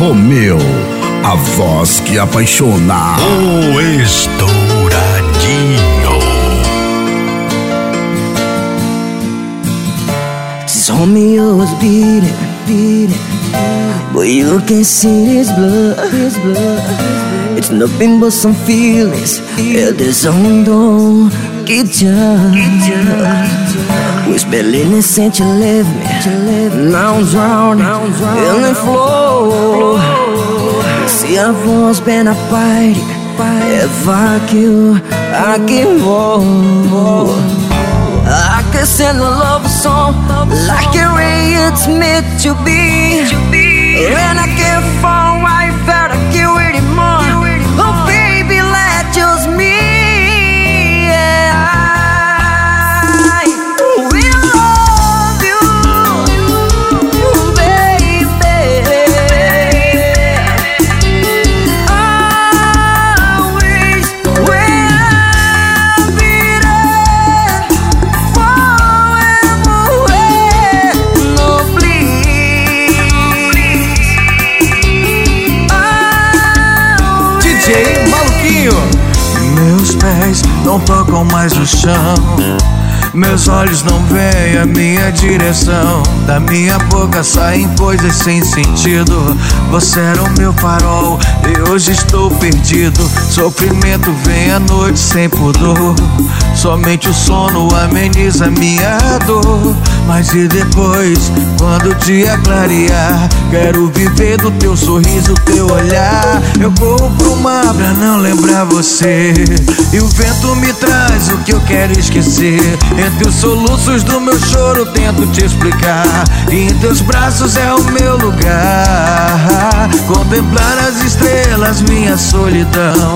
Romeu, a voz que apaixona. O Estouradinho. Romeo's beating, beating. But you can see his blood, his blood. It's nothing but some feelings. El deshondo que já, Os belines sente leve, I'm drowning in the flow. Se a voz bem na party, é vácuo, aqui vou. Send a love song like ray it's meant to be. And I não tocam mais o chão. Meus olhos não veem a minha direção. Da minha boca saem coisas sem sentido. Você era o meu farol e hoje estou perdido. Sofrimento vem à noite sem pudor. Somente o sono ameniza minha dor. Mas e depois, quando o dia clarear? Quero viver do teu sorriso, teu olhar. Eu corro pro mar pra não lembrar você. E o vento me traz o que eu quero esquecer. Entre os soluços do meu choro, tento te explicar. E em teus braços é o meu lugar. Contemplar as estrelas, minha solidão.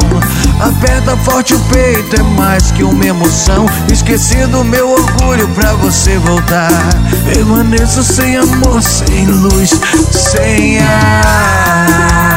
Aperta forte o peito, é mais que uma emoção. Esqueci do meu orgulho pra você voltar. Permaneço sem amor, sem luz, sem ar.